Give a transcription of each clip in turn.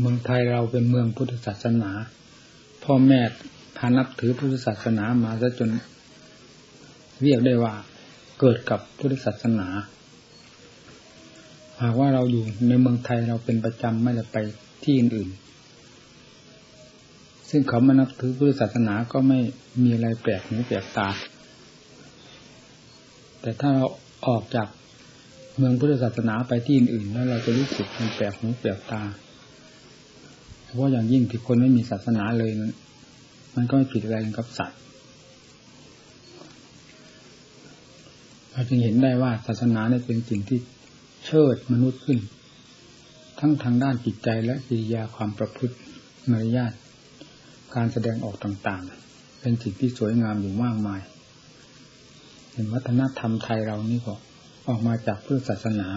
เมืองไทยเราเป็นเมืองพุทธศาสนา พ่อแม่พานับถือพุทธศาสนามาซะจน เรียกได้ว่าเกิดกับพุทธศาสนา หากว่าเราอยู่ในเมืองไทยเราเป็นประจำไม่ได้ไปที่อื่นๆซึ่งเขามานับถือพุทธศาสนาก็ไม่มีอะไรแปลกหูแปลกตา แต่ถ้าเราออกจากเมืองพุทธศาสนาไปที่อื่นๆ แล้วเราจะรู้สึกมันแปลกหูแปลกตา เพราะอย่างยิ่งที่คนไม่มีศาสนาเลยมันก็ไม่ผิดอะไรกับสัตว์เราจึงเห็นได้ว่าศาสนาเนี่ยเป็นสิ่งที่เชิดมนุษย์ขึ้น ทั้งทางด้านจิตใจและกิริยาความประพฤติมารยาทการแสดงออกต่างๆ เป็นสิ่งที่สวยงามอยู่มากมาย เห็นวัฒนธรรมไทยเรานี่ก็ออกมาจากเพุทธศาสนา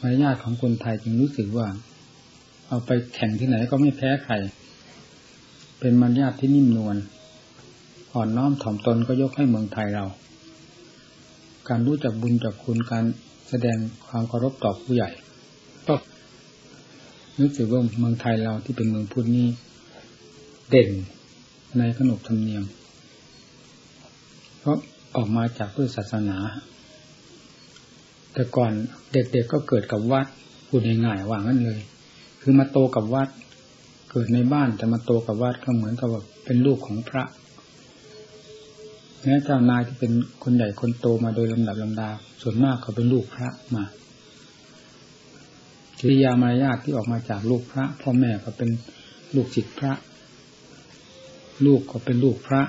มารยาทของคนไทยจึงรู้สึกว่า เอาไปแข่งที่ไหนก็ไม่แพ้ใคร เป็นมารยาทที่นิ่มนวล อ่อนน้อมถ่อมตนก็ยกให้เมืองไทยเรา การรู้จักบุญจักคุณการแสดงความเคารพต่อผู้ใหญ่ก็นึกถึงว่าเมืองไทยเราที่เป็นเมืองพุทธนี้เด่นในขนบธรรมเนียม เพราะออกมาจากพุทธศาสนา แต่ก่อนเด็กๆกก็เกิดกับวัดพูดง่ายๆว่างั้นเลย คือมาโตกับวัด เกิดในบ้านแต่มาโตกับวัดก็เหมือนกับว่าเป็นลูกของพระแม้เจ้านายที่เป็นคนใหญ่คนโตมาโดยลำดับลำดา ส่วนมากเขาเป็นลูกพระมากิริยามารยาทที่ออกมาจากลูกพระพ่อแม่ก็เป็นลูกศิษย์พระ ลูกก็เป็นลูกพระ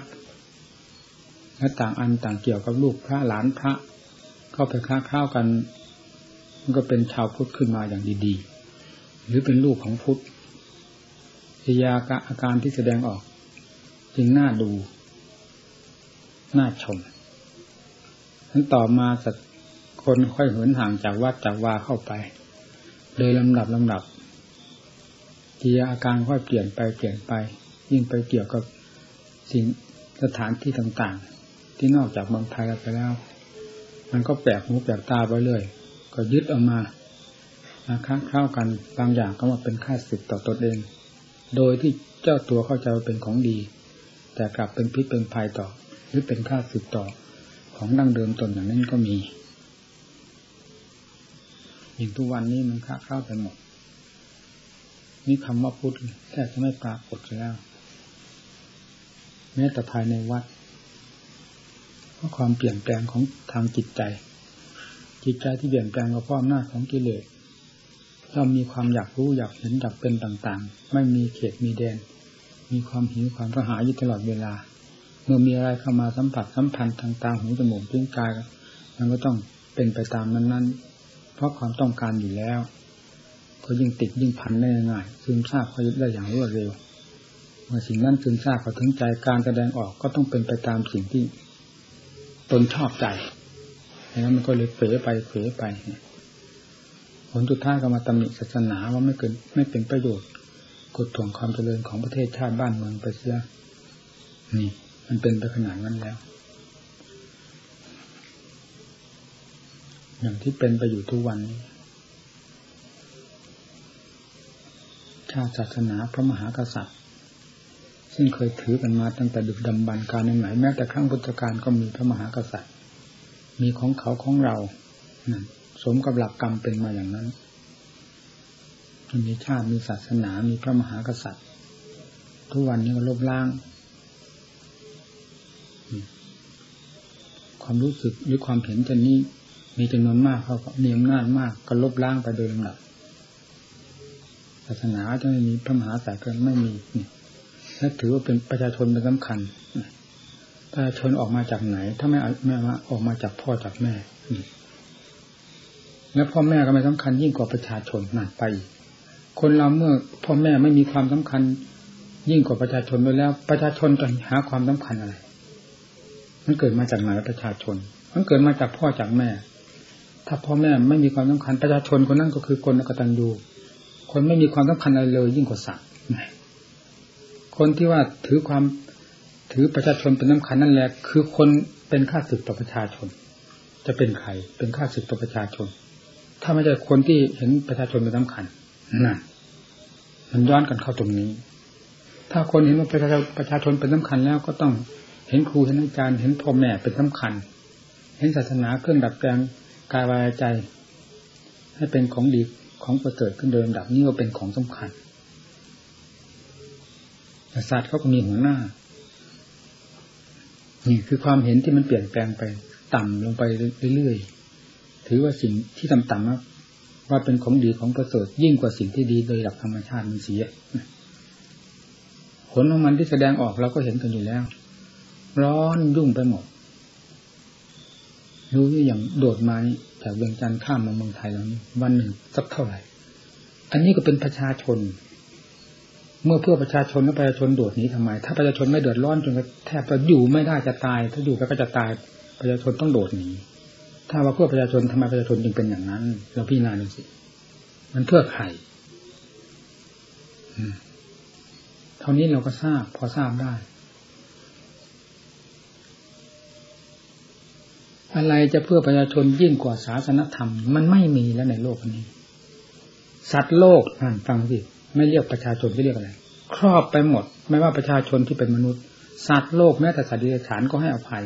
และต่างอันต่างเกี่ยวกับลูกพระหลานพระ เข้าไปค้าข้าวกัน มันก็เป็นชาวพุทธขึ้นมาอย่างดีๆ หรือเป็นลูกของพุทธกิริยาอาการที่แสดงออก จึงน่าดู น่าชมนั้นต่อมาสักคนค่อยเหินห่างจากวัดจากวาเข้าไป โดยลำดับลำดับกิริยาอาการค่อยเปลี่ยนไปเปลี่ยนไป ยิ่งไปเกี่ยวกับสิ่งสถานที่ต่างๆ ที่นอกจากเมืองไทยไปแล้ว มันก็แปลกหูแปลกตาไปเลยก็ยึดเอามา มาค้าเข้ากันบางอย่างก็มาเป็นค่าสึกต่อตนเอง โดยที่เจ้าตัวเข้าใจว่าเป็นของดี แต่กลับเป็นพิษเป็นภัยต่อ หรือเป็นค่าสืบต่อของดั้งเดิมตนอย่างนั้นก็มีอย่างทุกวันนี้มันค้าเข้าไปหมดนี่คำว่าพุทธแทบจะไม่ปรากฏแล้วแม้แต่ภายในวัดเพราะความเปลี่ยนแปลงของทางจิตใจ จิตใจที่เปลี่ยนแปลงก็เพราะอำนาจของกิเลส เรามีความอยากรู้อยากเห็นอยากเป็นต่างๆ ไม่มีเขตมีแดน มีความหิวความกระหายอยู่ตลอดเวลา เมื่อมีอะไรเข้ามาสัมผัสสัมพันธ์ทางตาหูจมูกลิ้นกายมันก็ต้องเป็นไปตามนั้นๆ เพราะความต้องการอยู่แล้ว ก็ยิ่งติดยิ่งพันได้ง่ายซึมซาบเขายึดได้อย่างรวดเร็วเมื่อสิ่งนั้นซึมซาบเขาถึงใจการแสดงออกก็ต้องเป็นไปตามสิ่งที่ตนชอบใจดังนั้นมันก็เลยเผลอไปเผลอไป ผลสุดท้ายก็มาตำหนิศาสนาว่าไม่เกินไม่เป็นประโยชน์กดถ่วงความเจริญของประเทศชาติบ้านเมืองไปเสียนี่ มันเป็นไปขนาดนั้นแล้ว อย่างที่เป็นไปอยู่ทุกวัน ชาติศาสนาพระมหากษัตริย์ ซึ่งเคยถือกันมาตั้งแต่ดึกดำบรรการไหนแม้แต่ครั้งพุทธกาลก็มีพระมหากษัตริย์ มีของเขาของเรานั้น สมกับหลักกรรมเป็นมาอย่างนั้นมีชาติมีศาสนามีพระมหากษัตริย์ ทุกวันนี้ก็ลบล้าง ความรู้สึกหรือความเห็นจะนี้ มีจำนวนมากเขาก็มีอำนาจมากก็ลบล้างไปโดยลำดับศาสนาจะไม่มีพระมหาสายเกินไม่มีนี่ถ้าถือว่าเป็นประชาชนเป็นสำคัญประชาชนออกมาจากไหน ถ้าไม่ไม่มาออกมาจากพ่อจากแม่นี่ แล้วพ่อแม่ก็ไม่สำคัญยิ่งกว่าประชาชนนั่นไป คนเราเมื่อพ่อแม่ไม่มีความสำคัญ ยิ่งกว่าประชาชนไปแล้ว ประชาชนจะหาความสำคัญอะไร มันเกิดมาจากไหนประชาชน มันเกิดมาจากพ่อจากแม่ ถ้าพ่อแม่ไม่มีความสำคัญประชาชนคนนั้นก็คือคนกตัญญูคนไม่มีความสำคัญอะไรเลย ยิ่งกว่าสัตว์คนที่ว่าถือความถือประชาชนเป็นสาคัญนั่นแหละ คือคนเป็นข้าศึกต่อประชาชน จะเป็นใครเป็นข้าศึกต่อประชาชน ถ้าไม่ใช่คนที่เห็นประชาชนเป็นสาคัญนั่นมันย้อนกันเข้าตรงนี้ ถ้าคนเห็นว่าประชาประชาชนเป็นสำคัญแล้วก็ต้องเห็นครูเห็นอาจารย์เห็นพ่อแม่เป็นสำคัญ เห็นศาสนาเครื่องดับแปลงกายวายใจ ให้เป็นของดีของประเสริฐขึ้นโดยลำดับนี่ก็เป็นของสำคัญศาสตร์เขาก็มีหัวหน้า นี่คือความเห็นที่มันเปลี่ยนแปลงไป ต่ำลงไปเรื่อยๆ ถือว่าสิ่งที่ต่ำๆว่าเป็นของดีของประเสริฐยิ่งกว่าสิ่งที่ดีโดยหลักธรรมชาติมันเสียผลของมันที่แสดงออกเราก็เห็นกันอยู่แล้ว ร้อนยุ่งไปหมด รู้อย่างโดดมานี่จากเวียงจันทร์ข้ามมาเมืองไทยแล้วนี่วันหนึ่งสักเท่าไหร่ อันนี้ก็เป็นประชาชน เมื่อเพื่อประชาชนแล้วประชาชนโดดหนีทำไม ถ้าประชาชนไม่เดือดร้อนจนแทบจะอยู่ไม่ได้จะตาย ถ้าอยู่ก็จะตายประชาชนต้องโดดหนี ถ้าว่าเพื่อประชาชนทำไมประชาชนจึงเป็นอย่างนั้น เราพิจารณาดูสิ มันเพื่อใครเท่านี้เราก็ทราบ พอทราบได้ อะไรจะเพื่อประชาชนยิ่งกว่าศาสนธรรม มันไม่มีแล้วในโลกนี้ สัตว์โลกนั่นฟังสิไม่เรียกประชาชนไม่เรียกอะไรครอบไปหมด ไม่ว่าประชาชนที่เป็นมนุษย์ สัตว์โลกแม้แต่สัตว์เดิเรกชันก็ให้อภัย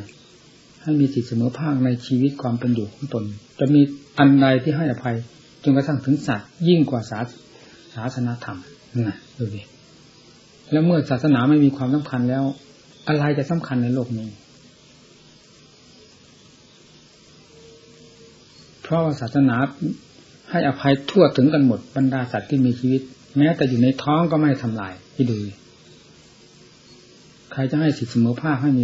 ให้มีสิทธิเสมอภาคในชีวิตความเป็นอยู่ของตน จะมีอันใดที่ให้อภัยจนกระทั่งถึงสัตว์ยิ่งกว่าศาศาสนาธรรมนะดูดิแล้วเมื่อศาสนาไม่มีความสำคัญแล้ว อะไรจะสำคัญในโลกนี้ เพราะว่าศาสนาให้อภัยทั่วถึงกันหมดบรรดาสัตว์ที่มีชีวิต แม้แต่อยู่ในท้องก็ไม่ทำลายที่ดูใครจะให้สิทธิเสมอภาคให้มี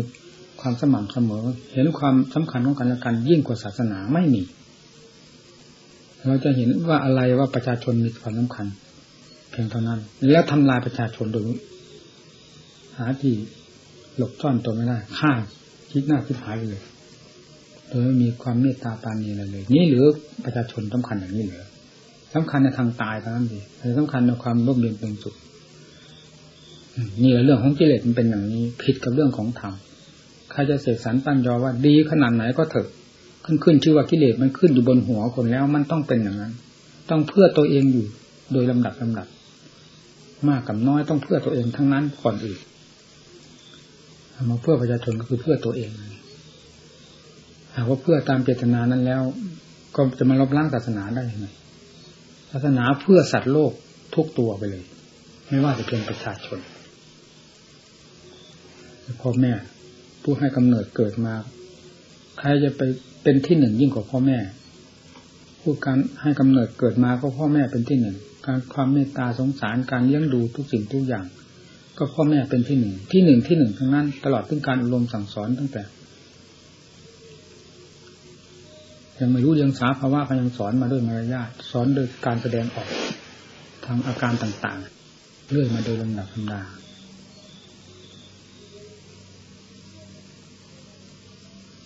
ความสม่ำเสมอ เห็นความสำคัญของกันและกันยิ่งกว่าศาสนาไม่มี เราจะเห็นว่าอะไรว่าประชาชนมีความสำคัญ เพียงเท่านั้น แล้วทำลายประชาชนโดยหาที่หลบซ่อนตัวไม่ได้ฆ่าคิดหน้าคิดหายเลยโดยไม่มีความเมตตาปานีอะไรเลย นี่หรือประชาชนสำคัญอย่างนี้เหรือสำคัญในทางตายเท่านั้นดีแต่สำคัญในความร่มเย็นเป็นสุขนี่แหละเรื่องของกิเลสมันเป็นอย่างนี้ ผิดกับเรื่องของธรรม ใครจะเสกสรรปั้นยอว่าดีขนาดไหนก็เถอะขึ้นขึ้นชื่อว่ากิเลสมันขึ้นอยู่บนหัวคนแล้วมันต้องเป็นอย่างนั้น ต้องเพื่อตัวเองอยู่โดยลำดับลำดับ มากกับน้อยต้องเพื่อตัวเองทั้งนั้นก่อนอื่นมาเพื่อประชาชนก็คือเพื่อตัวเองหากว่าเพื่อตามเจตนานั้นแล้ว ก็จะมาลบล้างศาสนาได้ยังไงศาสนาเพื่อสัตว์โลกทุกตัวไปเลย ไม่ว่าจะเป็นประชาชนพ่อแม่ ผู้ให้กำเนิดเกิดมา ใครจะไปเป็นที่หนึ่งยิ่งกว่าพ่อแม่ผู้การให้กำเนิดเกิดมาก็พ่อแม่เป็นที่หนึ่ง การความเมตตาสงสารการเลี้ยงดูทุกสิ่งทุกอย่าง ก็พ่อแม่เป็นที่หนึ่ง ที่หนึ่งที่หนึ่งทั้งนั้น ตลอดถึงการอบรมณ์สั่งสอนตั้งแต่ ยังไม่รู้ยังสาภาวะก็ยังสอนมาด้วยมารยาทสอนโดยการแสดงออกทางอาการต่างๆ เรื่อยมาโดยลำดับธรรมดา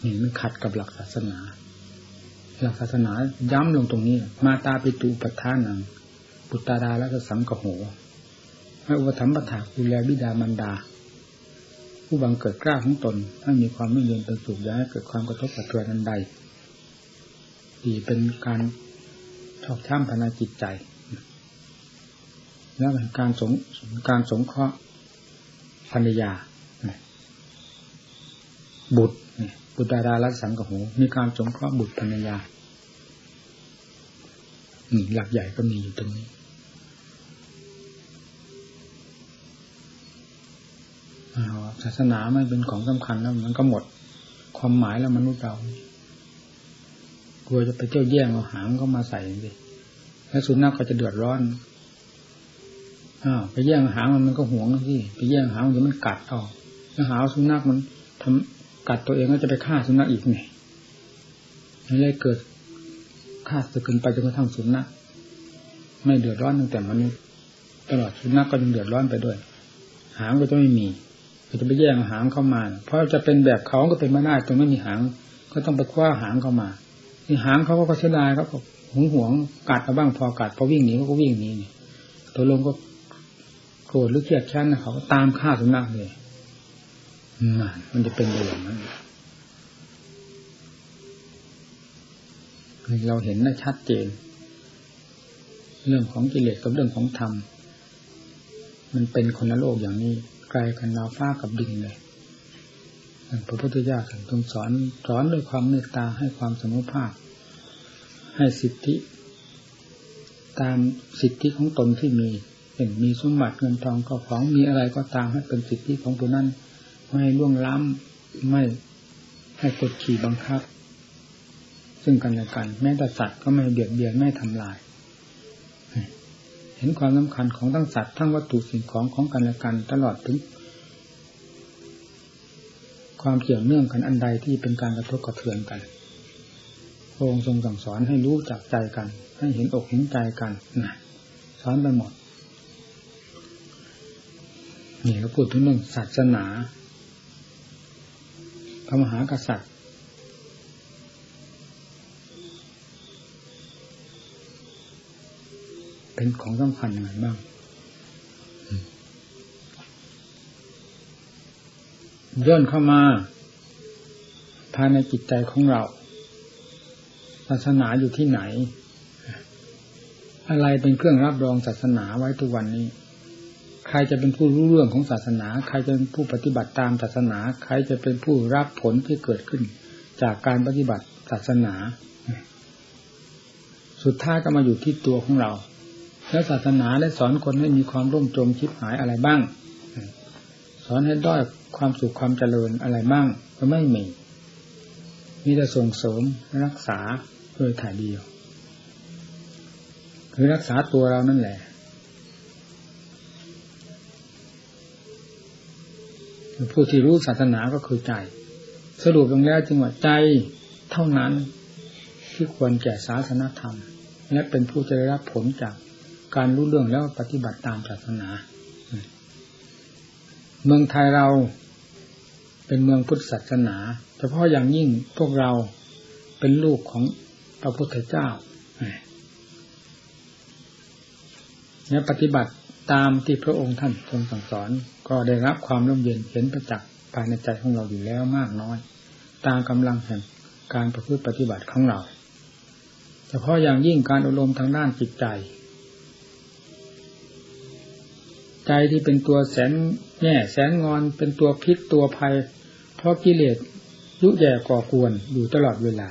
นี่มันขัดกับหลักศาสนา หลักศาสนาย้ำลงตรงนี้ มาตาปิตูปัฏฐานังปุตตาดาและสังกโหให้อุปถัมภ์ถาดูแลบิดามารดา ผู้บังเกิดกล้าของตนให้มีความไม่เย็นเป็นสุขย้ายเกิดความกระทบกระเทือนอันใดที่เป็นการชอบช้ำภายในจิตใจ แล้วเป็นการสงการสงเคราะห์ภรรยาบุตร บุตรดาราลัสังกหูมีการสงเคราะห์บุตรภรรยาหลักใหญ่ก็มีอยู่ตรงนี้ศาสนาไม่เป็นของสำคัญแล้วมันก็หมด ความหมายแล้วมนุษย์เรากลัวจะไปเที่ยวแย่งเอาหางก็มาใส่ดิแล้วสุนัขก็จะเดือดร้อนอไปแย่งหางมันมันก็หวงที่ไปแย่งหางเดี๋ยวมันกัดเอาแล้วหาสุนัขมันทำ กัดตัวเองก็จะไปฆ่าสุนัขอีกไงนี่เลยเกิดฆ่าจะเกินไปจนกระทั่งสุนัขไม่เดือดร้อนตั้งแต่มนุษย์ตลอดสุนัขก็ยังเดือดร้อนไปด้วย หางก็จะไม่มีจะไปแย่งหางเข้ามา เพราะจะเป็นแบบเขาก็เป็นไม่ได้ตรงไม่มีหาง ก็ต้องไปคว้าหางเข้ามาที่หางเขาก็เสียดายครับหวงหวงกัดมาบ้างพอกัดพอวิ่งหนีเขาก็วิ่งหนีนี่ตัวลงก็โกรธหรือเครียดชั้นเขาก็ตามฆ่าสุนัขเลย มันจะเป็นอย่างนั้นเราเห็นได้ชัดเจน เรื่องของกิเลสกับเรื่องของธรรม มันเป็นคนละโลกอย่างนี้ไกลกันดาวฟ้ากับดินเลยพระพุทธเจ้าทรงสอนสอนด้วยความเมตตาให้ความสมุภาพ ให้สิทธิ ตามสิทธิของตนที่มีเห็นมีสมบัติเงินทองก็ของมีอะไรก็ตามให้เป็นสิทธิของผู้นั้น ไม่ล่วงล้ำไม่ให้กดขี่บังคับ ซึ่งกันและกัน แม้แต่สัตว์ก็ไม่เบียดเบียนไม่ทำลาย เห็นความสำคัญของทั้งสัตว์ทั้งวัตถุสิ่งของของกันและกัน ตลอดถึง ความเกี่ยวเนื่องกันอันใดที่เป็นการกระทบกระเทือนกันพระองค์ทรงสั่งสอนให้รู้จักใจกัน ให้เห็นอกเห็นใจกันนะสอนไปหมดนี่เขาพูดถึงเรื่องศาสนา ระมหากษัตริย์ เป็นของสำคัญอย่างไรบ้าง ย่นเข้ามา ภายในจิตใจของเราศาสนาอยู่ที่ไหน อะไรเป็นเครื่องรับรองศาสนาไว้ทุกวันนี้ รจะเป็นผู้รู้เรื่องของศาสนา ใครจะเป็นผู้ปฏิบัติตามศาสนา ใครจะเป็นผู้รับผลที่เกิดขึ้น จากการปฏิบัติศาสนา สุดท้ายก็มาอยู่ที่ตัวของเรา แล้วศาสนาได้สอนคนให้มีความร่มจมชิบหายอะไรบ้าง สอนให้ด้อยความสุขความเจริญอะไรบ้าง ก็ไม่มีมีแต่ส่งเสริมรักษาโดยถ่ายเดียว คือรักษาตัวเรานั่นแหละ ผู้ที่รู้ศาสนาก็คือใจ สรุปลงแล้วจึงว่าใจเท่านั้นที่ควรแก่ศาสนธรรม และเป็นผู้จะได้รับผลจากการรู้เรื่องแล้วปฏิบัติตามศาสนา เมืองไทยเราเป็นเมืองพุทธศาสนา เฉพาะอย่างยิ่งพวกเราเป็นลูกของพระพุทธเจ้าเนี่ยปฏิบัติ ตามที่พระองค์ท่านทรงสั่งสอน ก็ได้รับความร่มเย็นเห็นประจักษ์ภายในใจของเราอยู่แล้วมากน้อย ตามกำลังแห่งการประพฤติปฏิบัติของเราเฉพาะอย่างยิ่งการอบรมทางด้านจิตใจ ใจที่เป็นตัวแสนแง่แสนงอนเป็นตัวพิษตัวภัย เพราะกิเลสยุแย่ก่อกวนอยู่ตลอดเวลา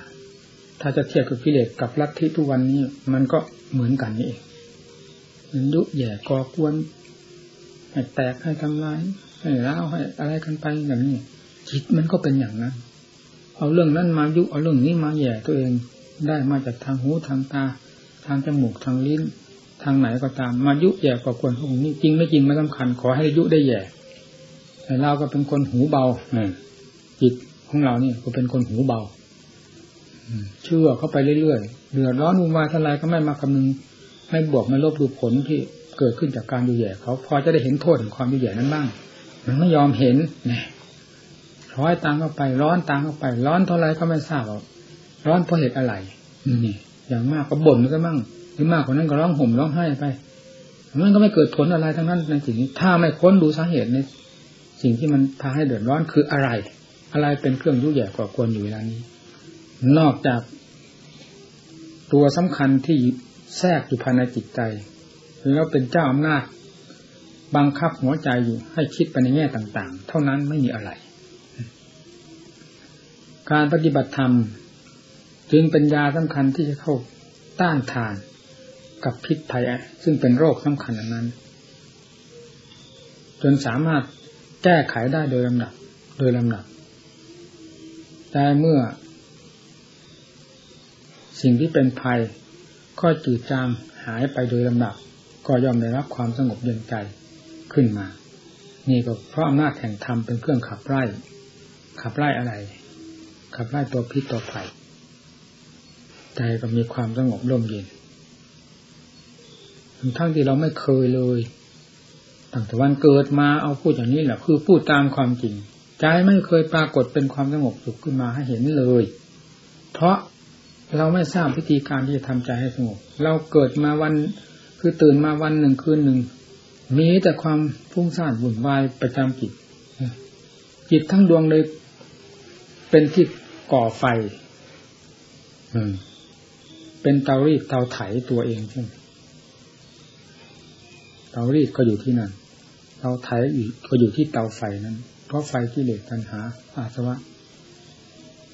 ถ้าจะเทียบกับกิเลสกับลัทธิทุกวันนี้ มันก็เหมือนกันนี่เอง ยุแย่ก่อกวนให้แตกให้ทำลายให้ร้าวให้อะไรกันไปอย่างนี้จิตมันก็เป็นอย่างนั้น เอาเรื่องนั้นมายุเอาเรื่องนี้มาแย่ตัวเองได้มาจากทางหูทางตา ทางจมูกทางลิ้น ทางไหนก็ตาม มายุแย่กว่าคนพวกนี้จริงไม่จริงไม่สำคัญ ขอให้ยุได้แย่แต่เราก็เป็นคนหูเบาจิตของเรานี่ก็เป็นคนหูเบาเชื่อเข้าไปเรื่อยๆเดือดร้อนวุ่นวายทลายก็ไม่มาคำนึง ไม่บวกไม่ลบดูผลที่เกิดขึ้นจากการดูแย่เขาพอจะได้เห็นโทษของความดูแย่นั้นบ้าง มันไม่ยอมเห็นเนี่ยร้อยตังเข้าไป ร้อนตังเข้าไป ร้อนเท่าไรก็ไม่ทราบร้อนเพราะเหตุอะไรนี่อย่างมากก็บ่นก็มั่งหรือมากกว่านั้นก็ร้องห่มร้องไห้ไปมันก็ไม่เกิดผลอะไรทั้งนั้นในสิ่งนี้ถ้าไม่ค้นดูสาเหตุในสิ่งที่มันพาให้เดือดร้อนคืออะไร อะไรเป็นเครื่องยุ่ยแย่ก่อกวนอยู่เวลานี้ นอกจากตัวสำคัญที่ แทรกอยู่ภายในจิตใจ แล้วเป็นเจ้าอำนาจ บังคับหัวใจอยู่ให้คิดไปในแง่ต่าง ๆ เท่านั้นไม่มีอะไร การปฏิบัติธรรม จึงเป็นยาสำคัญที่จะเข้าต้านทานกับพิษภัยซึ่งเป็นโรคสำคัญอันนั้น จนสามารถแก้ไขได้โดยลำดับ โดยลำดับ แต่เมื่อ สิ่งที่เป็นภัย ก็จืดจางหายไปโดยลำดับ ก็ย่อมได้รับความสงบเย็นใจขึ้นมา นี่ก็เพราะอำนาจแห่งธรรมเป็นเครื่องขับไล่ ขับไล่อะไร ขับไล่ตัวพิษตัวภัยใจก็มีความสงบร่มเย็นทั้งที่เราไม่เคยเลยตั้งแต่วันเกิดมาเอาพูดอย่างนี้แหละคือพูดตามความจริงใจไม่เคยปรากฏเป็นความสงบสุขขึ้นมาให้เห็นเลย เพราะ เราไม่ทราบวิธีการที่จะทำใจให้สงบ เราเกิดมาวันคือตื่นมาวันหนึ่งคืนหนึ่ง มีแต่ความฟุ้งซ่านวุ่นวายประจำจิตจิตทั้งดวงเลยเป็นที่ก่อไฟเป็นเตารีดเตาไถตัวเองใช่ไหมเตารีดก็อยู่ที่นั่นเตาไถอีกก็อยู่ที่เตาไฟนั้น เพราะไฟที่เหล็กตัณหา อาสวะ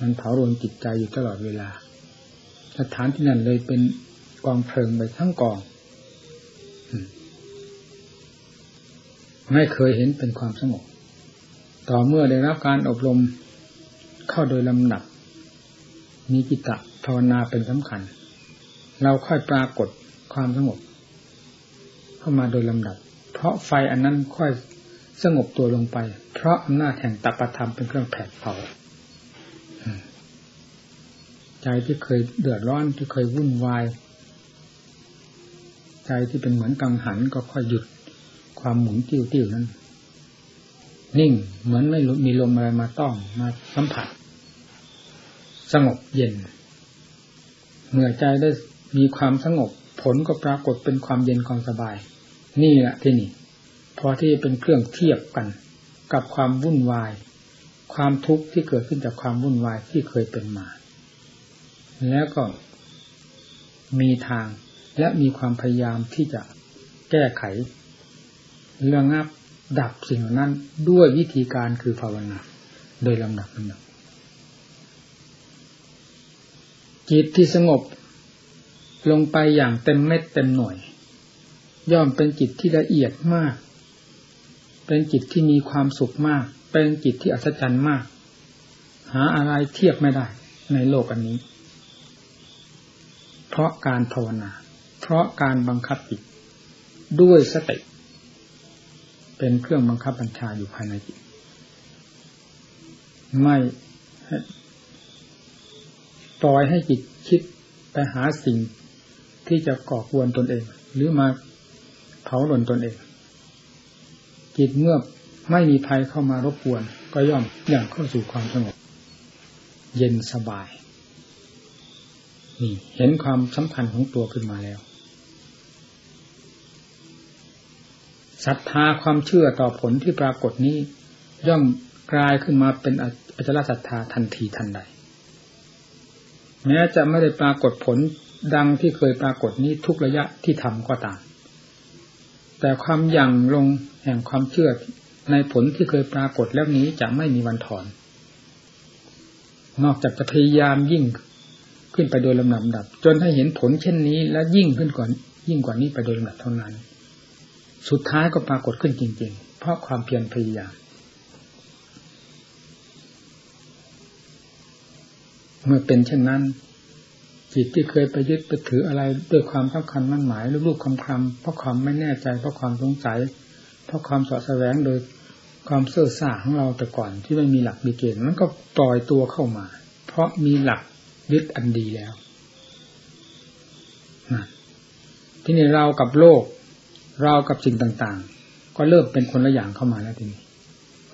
มันเผารนจิตใจอยู่ตลอดเวลา สถานที่นั้นเลยเป็นกองเพลิงไปทั้งกอง ไม่เคยเห็นเป็นความสงบ ต่อเมื่อได้รับการอบรมเข้าโดยลำดับมีกิตะภาวนาเป็นสำคัญ เราค่อยปรากฏความสงบ เข้ามาโดยลำดับ เพราะไฟอันนั้นค่อยสงบตัวลงไป เพราะอำนาจแห่งตัปธรรมเป็นเครื่องแผดเผา ใจที่เคยเดือดร้อนที่เคยวุ่นวาย ใจที่เป็นเหมือนกังหันก็ค่อยหยุดความหมุนติ้วติ้วนั้น นิ่งเหมือนไม่มีลมอะไรมาต้องมาสัมผัส สงบเย็น เมื่อใจได้มีความสงบ ผลก็ปรากฏเป็นความเย็นความสบาย นี่แหละที่นี่พอที่เป็นเครื่องเทียบกันกับความวุ่นวาย ความทุกข์ที่เกิดขึ้นจากความวุ่นวายที่เคยเป็นมา แล้วก็มีทางและมีความพยายามที่จะแก้ไขเรื่องงับดับสิ่งเหล่านั้นด้วยวิธีการคือภาวนา โดยลำดับลำดับจิตที่สงบลงไปอย่างเต็มเม็ดเต็มหน่วย ย่อมเป็นจิตที่ละเอียดมาก เป็นจิตที่มีความสุขมาก เป็นจิตที่อัศจรรย์มาก หาอะไรเทียบไม่ได้ในโลกอันนี้ เพราะการภาวนา เพราะการบังคับจิตด้วยสติ เป็นเครื่องบังคับบัญชาอยู่ภายในจิต ไม่ปล่อยให้จิตคิดไปหาสิ่งที่จะก่อกวนตนเอง หรือมาเผาหล่นตนเอง จิตเมื่อไม่มีภัยเข้ามารบกวน ก็ย่อมอย่างเข้าสู่ความสงบเย็นสบาย นี่เห็นความสำคัญของตัวขึ้นมาแล้วศรัทธาความเชื่อต่อผลที่ปรากฏนี้ ย่อมกลายขึ้นมาเป็นอัจลศรัทธาทันทีทันใด แม้จะไม่ได้ปรากฏผลดังที่เคยปรากฏนี้ทุกระยะที่ทำก็ตาม แต่ความยั่งลงแห่งความเชื่อในผลที่เคยปรากฏแล้วนี้จะไม่มีวันถอน นอกจากจะพยายามยิ่ง ขึ้นไปโดยลำดับ จนให้เห็นผลเช่นนี้ และยิ่งขึ้นก่อนยิ่งกว่านี้ไปโดยลำดับเท่านั้น สุดท้ายก็ปรากฏขึ้นจริง ๆ เพราะความเพียรพยายามเมื่อเป็นเช่นนั้น จิตที่เคยไปยึดไปถืออะไรด้วยความสำคัญมั่นหมายรูปๆคำคำเพราะความไม่แน่ใจเพราะความสงสัย เพราะความสอดแสวงโดยความเสื่อซ่าของเราแต่ก่อนที่ไม่มีหลักมีเกณฑ์มันก็ปล่อยตัวเข้ามา เพราะมีหลัก ยึดอันดีแล้วที่นี่เรากับโลก เรากับสิ่งต่างๆ ก็เริ่มเป็นคนละอย่างเข้ามาแล้วทีนี้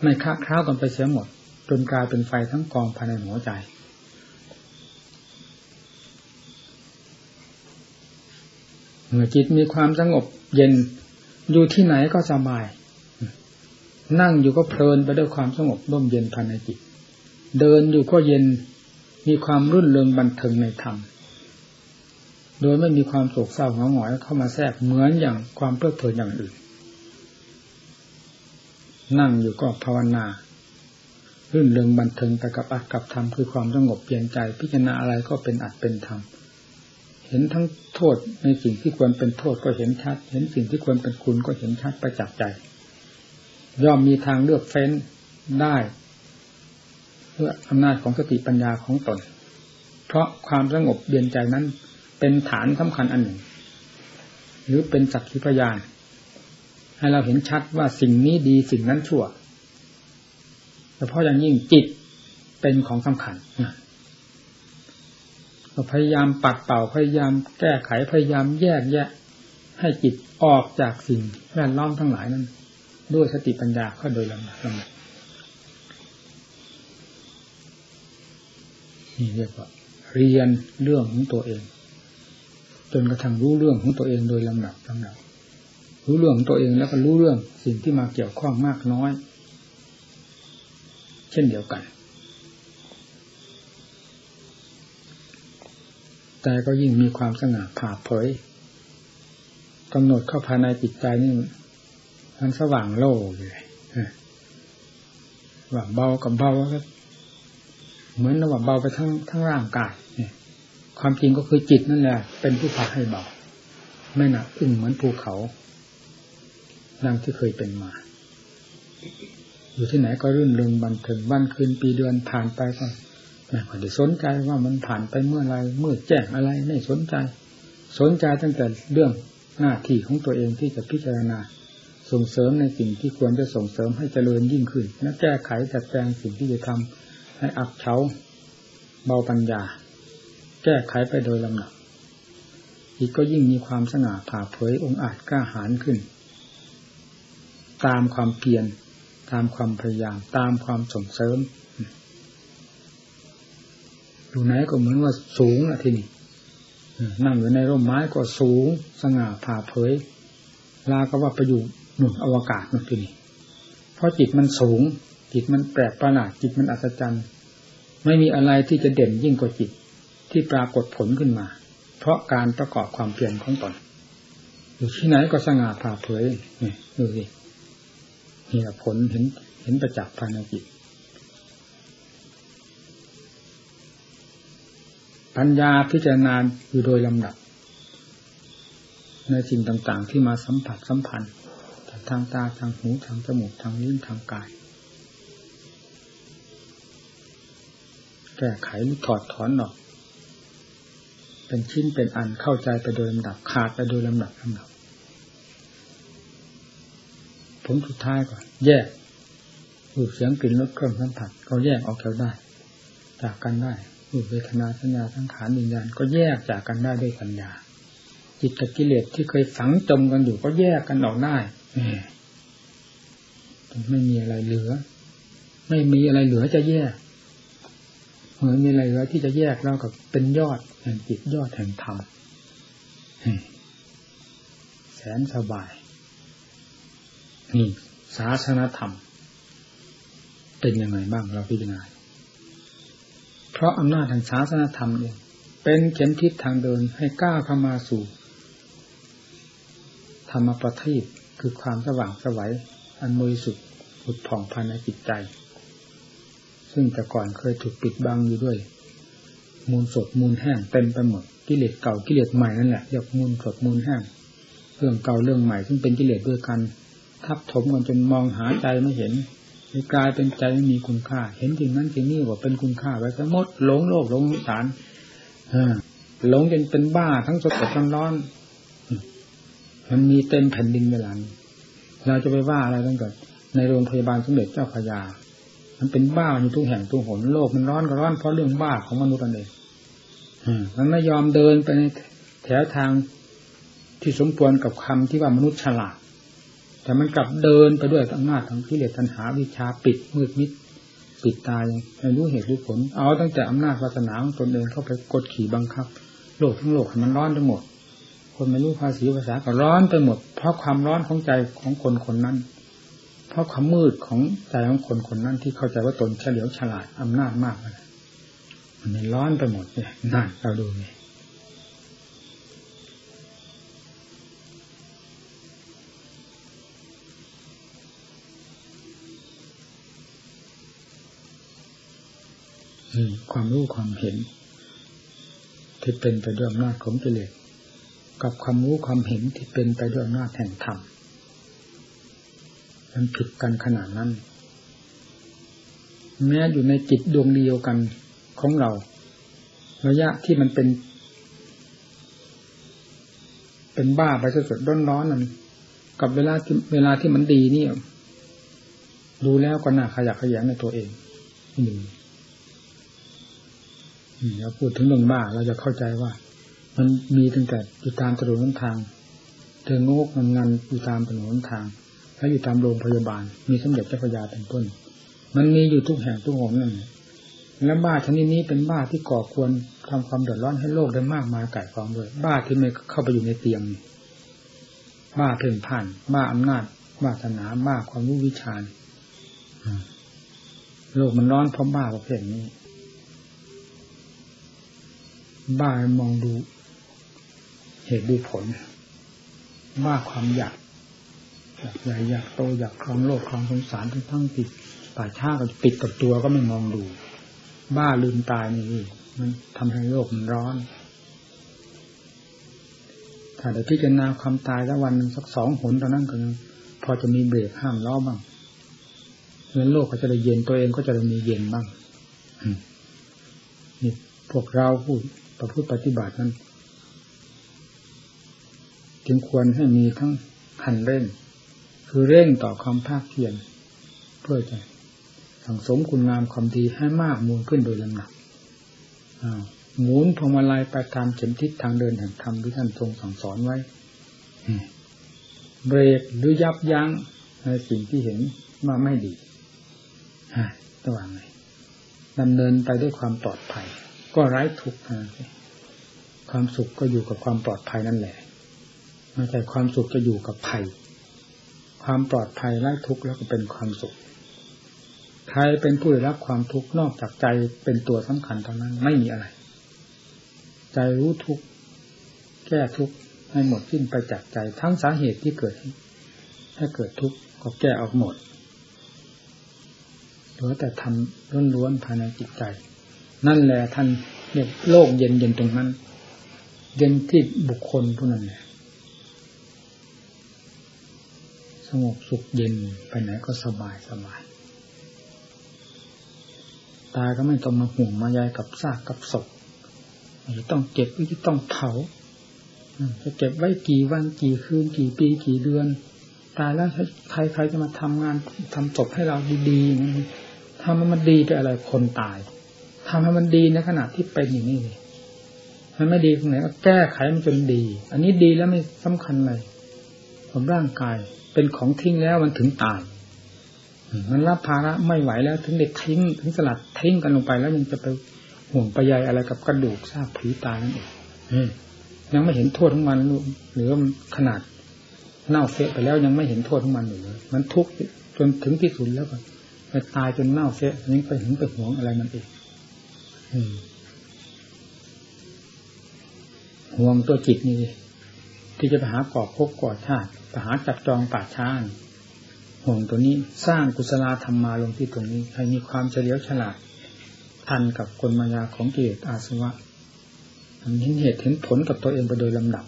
ไม่ค้าคร้าวกันไปเสียหมด จนกลายเป็นไฟทั้งกองภายในหัวใจ เมื่อจิตมีความสงบเย็นอยู่ที่ไหนก็สบาย นั่งอยู่ก็เพลินไปด้วยความสงบร่มเย็นภายในจิต เดินอยู่ก็เย็น มีความรุ่นเริงบันเทิงในธรรมโดยไม่มีความโศกเศร้าหงอยหงอยเข้ามาแทรกเหมือนอย่างความเพลิดเพลินอย่างอื่น นั่งอยู่ก็ภาวนารื่นเริงบันเทิงไปกับอัดกับธรรมคือความสงบเปลี่ยนใจ พิจารณาอะไรก็เป็นอัดเป็นธรรมเห็นทั้งโทษในสิ่งที่ควรเป็นโทษก็เห็นชัด เห็นสิ่งที่ควรเป็นคุณก็เห็นชัดประจักษ์ใจ ย่อมมีทางเลือกเฟ้นได้ เพื่ออำนาจของสติปัญญาของตน เพราะความสงบเบียนใจนั้น เป็นฐานสำคัญอันหนึ่ง หรือเป็นสักขีพยาน ให้เราเห็นชัดว่าสิ่งนี้ดีสิ่งนั้นชั่วแต่เพราะอย่างยิ่งจิตเป็นของสำคัญเราพยายามปัดเป่าพยายามแก้ไขพยายามแยกแยะ ให้จิตออกจากสิ่งแวดล้อมทั้งหลายนั้น ด้วยสติปัญญาก็โดยลำดับลำดับ นี่เรียกว่าเรียนเรื่องของตัวเอง จนกระทั่งรู้เรื่องของตัวเองโดยลำดับลำดับรู้เรื่องของตัวเองแล้วก็รู้เรื่องสิ่งที่มาเกี่ยวข้องมากน้อย เช่นเดียวกัน แต่ก็ยิ่งมีความสง่าผ่าเผยกำหนดเข้าภายในจิตใจนี่มันสว่างโล่เลยว่าเบากับเบาก็ เหมือนว่าเบาไปทั้งทั้งร่างกายเนี่ยความจริงก็คือจิตนั่นแหละ เป็นผู้พาให้เบา ไม่หนักอึ้งเหมือนภูเขาดังที่เคยเป็นมา อยู่ที่ไหนก็รื่นเริงบันเทิงวันคืนปีเดือนผ่านไปก็ไม่ค่อยได้สนใจว่ามันผ่านไปเมื่อไรเมื่อแจ้งอะไรไม่สนใจ สนใจตั้งแต่เรื่องหน้าที่ของตัวเองที่จะพิจารณา ส่งเสริมในสิ่งที่ควรจะส่งเสริมให้เจริญยิ่งขึ้น และแก้ไขจัดแจงสิ่งที่จะทำ ให้อับเฉาเบาปัญญา แก้ไขไปโดยลำดับจิตก็ยิ่งมีความสง่าผ่าเผยองอาจกล้าหาญขึ้น ตามความเพียรตามความพยายาม ตามความส่งเสริม อยู่ไหนก็เหมือนว่าสูงอะทีนี้นั่งอยู่ในร่มไม้ก็สูง สง่าผ่าเผย ลาก็ว่าไปอยู่หนุนอวกาศนั่นทีนี้เพราะจิตมันสูง จิตมันแปลกประหลาดจิตมันอัศจรรย์ ไม่มีอะไรที่จะเด่นยิ่งกว่าจิตที่ปรากฏผลขึ้นมา เพราะการประกอบความเพียรของตนอยู่ที่ไหนก็สง่าผ่าเผยนี่ดูสินี่แหละผลเห็นเห็นประจักษ์ภายในจิตปัญญาพิจารณาอยู่โดยลำดับ ในสิ่งต่างๆที่มาสัมผัสสัมพันธ์ทางตาทางหูทางจมูกทางลิ้นทางกาย แก้ไขหรือถอดถอนออก เป็นชิ้นเป็นอันเข้าใจไปโดยลำดับขาดไปโดยลำดับลำดับผลสุดท้ายก่อน แยกรูปเสียงกลิ่นรสเครื่องสัมผัสก็แยกออกจากได้ จากกันได้รูปเวทนาสัญญาทั้งขานวิญญาณก็แยกจากกันได้ด้วยปัญญา จิตกับกิเลสที่เคยฝังจมกันอยู่ก็แยกกันออกได้ไม่มีอะไรเหลือ ไม่มีอะไรเหลือจะแยก เหมือนมีอะไรเหลือที่จะแยกเรากับเป็นยอดแห่งจิตยอดแห่งธรรมแสนสบาย นี่ศาสนธรรม เป็นยังไงบ้างเราพิจารณาเพราะอำนาจแห่งศาสนธรรมเองเป็นเข็มทิศทางเดินให้ก้าวเข้ามาสู่ ธรรมประทีปคือความสว่างสวัยอันบริสุทธิ์ผุดผ่องภายในจิตใจ ซึ่งแต่ก่อนเคยถูกปิดบังอยู่ด้วย มูลสดมูลแห้งเต็มไปหมดกิเลสเก่ากิเลสใหม่นั่นแหละเรียกมูลสดมูลแห้งเรื่องเก่าเรื่องใหม่ซึ่งเป็นกิเลสด้วยกัน ทับถมกันจนมองหาใจไม่เห็นกลายเป็นใจไม่มีคุณค่า เห็นจริงนั้นจริงนี่ว่าเป็นคุณค่าไว้ทั้งหมดหลงโลกหลงสารหลงจนเป็นบ้าทั้งสดทั้งร้อน มันมีเต็มแผ่นดินเวลาเราจะไปว่าอะไรตั้งแต่ในโรงพยาบาลสมเด็จเจ้าพยา มันเป็นบ้าอยู่ทุกแห่งทุกหนโลกมันร้อนก็ร้อนเพราะเรื่องบ้าของมนุษย์นั่นเองมันไม่ยอมเดินไปในแถวทางที่สมควรกับคำที่ว่ามนุษย์ฉลาด แต่มันกลับเดินไปด้วยอำนาจของกิเลสตัณหาวิชาปิดมืดมิดปิดตายไม่รู้เหตุรู้ผล เอาตั้งแต่อำนาจวาสนาของตนเองเข้าไปกดขี่บังคับ โลกทั้งโลกมันร้อนไปหมด คนไม่รู้ภาษีภาษาก็ร้อนไปหมด เพราะความร้อนของใจของคนคนนั้น เพราะความมืดของใจของคนคนนั้นที่เข้าใจว่าตนเฉลียวฉลาดอำนาจมากเลยมันร้อนไปหมดเนี่ยนั่นเราดูนี่ความรู้ความเห็น ที่เป็นไปด้วยอำนาจของกิเลสกับความรู้ความเห็นที่เป็นไปด้วยอำนาจแห่งธรรม มันผิดกันขนาดนั้น แม้อยู่ในจิตดวงเดียวกันของเรา ระยะที่มันเป็น เป็นบ้าไปสดๆร้อนๆนั่นกับเวลาที่เวลาที่มันดีนี่ดูแล้วก็น่าขยักขยงในตัวเองนึ่เราพูดถึงเรื่องบ้าเราจะเข้าใจว่า มันมีตั้งแต่อยู่ตามถนนทางเดินงกงงันอยู่ตามถนนทาง และอยู่ตามโรงพยาบาล มีสมเด็จเจ้าพระยาเป็นต้น มันมีอยู่ทุกแห่งทุกหนนั่นและบ้าชนิดนี้เป็นบ้าที่ก่อควรทำความเดือดร้อนให้โลกได้มากมายไก่กองเลยบ้าที่ไม่เข้าไปอยู่ในเตียง บ้าเพ่งผ่าน บ้าอำนาจ บ้าศาสนา บ้าความรู้วิชาโลกมันร้อนเพราะบ้าประเภทนี้ บ้ามองดู เหตุดูผล บ้าความอยาก อยากใหญ่อยากโตอยากครองโลกครองสงสารทั้งทั้งติดป่าชาก็ปิดกับตัวก็ไม่มองดู บ้าลืมตายนี่มันทำให้โลกมันร้อนถ้าได้พิจารณาความตายแล้ววันหนึ่งสักสองหนตอนนั้นก็พอจะมีเบรกห้ามล้อบ้างเงินโลกก็จะได้เย็นตัวเองก็จะได้มีเย็นบ้างนี่พวกเราพูดประพฤติปฏิบัตินั้น จึงควรให้มีทั้งคันเร่ง คือเร่งต่อความภาคเพียรเพื่อจะสั่งสมคุณงามความดีให้มากมูลขึ้นโดยลำดับหมุนพวงมาลัยไปตามเข็มทิศทางเดินแห่งธรรมที่ท่านทรงสั่งสอนไว้เบรกหรือยับยั้งในสิ่งที่เห็นว่าไม่ดีจะหว่าไงดำเนินไปด้วยความปลอดภัย ก็ไร้ทุกข์ความสุขก็อยู่กับความปลอดภัยนั่นแหละไม่ใช่ความสุขจะอยู่กับภัย ความปลอดภัยไร้ทุกข์แล้วก็เป็นความสุขใครเป็นผู้ได้รับความทุกข์นอกจากใจเป็นตัวสำคัญเท่านั้นไม่มีอะไร ใจรู้ทุกข์แก้ทุกข์ให้หมดสิ้นไปจากใจทั้งสาเหตุที่เกิด ถ้าเกิดทุกข์ก็แก้ออกหมดเหลือแต่ทำล้วนๆภายในจิตใจ นั่นแหละท่านเนี่ยโลกเย็นเย็นตรงนั้น เย็นที่บุคคลผู้นั้นแหล สงบสุขเย็นไปไหนก็สบายสบาย ตายก็ไม่ต้องมาห่วงมายายกับซากกับศพจะต้องเก็บหรือจะต้องเผาจะเก็บไว้กี่วันกี่คืนกี่ปีกี่เดือน ตายแล้วใครใครจะมาทำงานทำศพให้เราดีๆทำให้มันดีไปอะไรคนตายทำให้มันดีในขณะที่เป็นอย่างนี้เลยมันไม่ดีตรงไหนก็แก้ไขมันจนดี อันนี้ดีแล้วไม่สำคัญเลย ผมร่างกาย เป็นของทิ้งแล้วมันถึงตาย มันรับภาระไม่ไหวแล้วถึงเด็กทิ้ง ถึงสลัดทิ้งกันลงไปแล้วยังจะไปห่วงไปใยอะไรกับกระดูกซากผีตายนั่นเองยังไม่เห็นโทษของมันหรือขนาดเน่าเฟะไปแล้วยังไม่เห็นโทษของมันอยู่เลยมันทุกข์จนถึงที่สุดแล้วก็ไปตายจนเน่าเฟะนี้ไปถึงไปห่วงอะไรมันเองห่วงตัวจิตนี่ ที่จะไปหากอบพบกอชาติไปหาจับจองป่าช้าห่วงตัวนี้สร้างกุศลธรรมมาลงที่ตรงนี้ให้มีความเฉลียวฉลาดทันกับกลมายาของกิเลสอาสวะเห็นเหตุเห็นผลกับตัวเองไปโดยลำดับ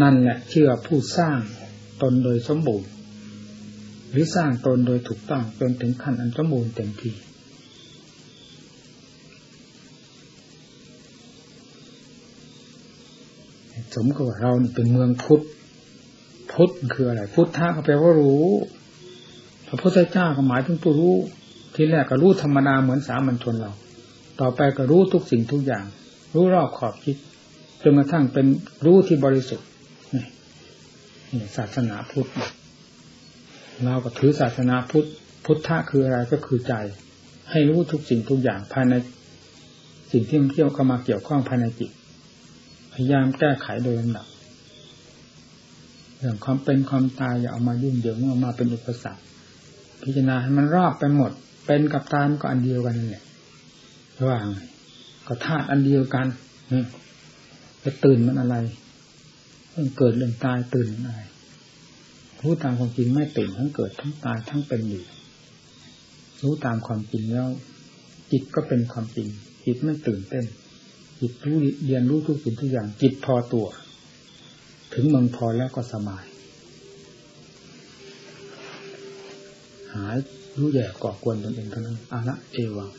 นั่นแหละเชื่อผู้สร้างตนโดยสมบูรณ์ หรือสร้างตนโดยถูกต้องจนถึงขั้นอันสมบูรณ์เต็มที่ สมกับเราเป็นเมืองพุทธ พุทธคืออะไร พุทธะก็แปลว่ารู้ พระพุทธเจ้าก็หมายถึงผู้รู้ ที่แรกก็รู้ธรรมดาเหมือนสามัญชนเรา ต่อไปก็รู้ทุกสิ่งทุกอย่าง รู้รอบขอบคิดจนกระทั่งเป็นรู้ที่บริสุทธิ์นี่ศาสนาพุทธเราก็ถือศาสนาพุทธ พุทธะคืออะไรก็คือใจ ให้รู้ทุกสิ่งทุกอย่างภายในสิ่งที่มันเกี่ยวเข้ามาเกี่ยวข้องภายในจิต พยายามแก้ไขโดยลำดับเรื่องความเป็นความตายอย่าเอามายุ่งเหยิงเอามาเป็นอุปสรรคพิจารณาให้มันรอบไปหมด เป็นกับตายก็อันเดียวกันนี่แหละระหว่างก็ธาตุอันเดียวกันจะตื่นมันอะไรเรื่องเกิดเรื่องตายตื่นอะไรรู้ตามความจริงไม่ตื่นทั้งเกิดทั้งตายทั้งเป็นอยู่รู้ตามความจริงแล้ว จิตก็เป็นความจริงจิตไม่ตื่นเต้น จิตรู้เรียนรู้ทุกสิ่งทุกอย่าง จิตพอตัว ถึงเมืองพอแล้วก็สบาย หายรู้แย่ก่อกวนตนเองเท่านั้นอาละเอวัง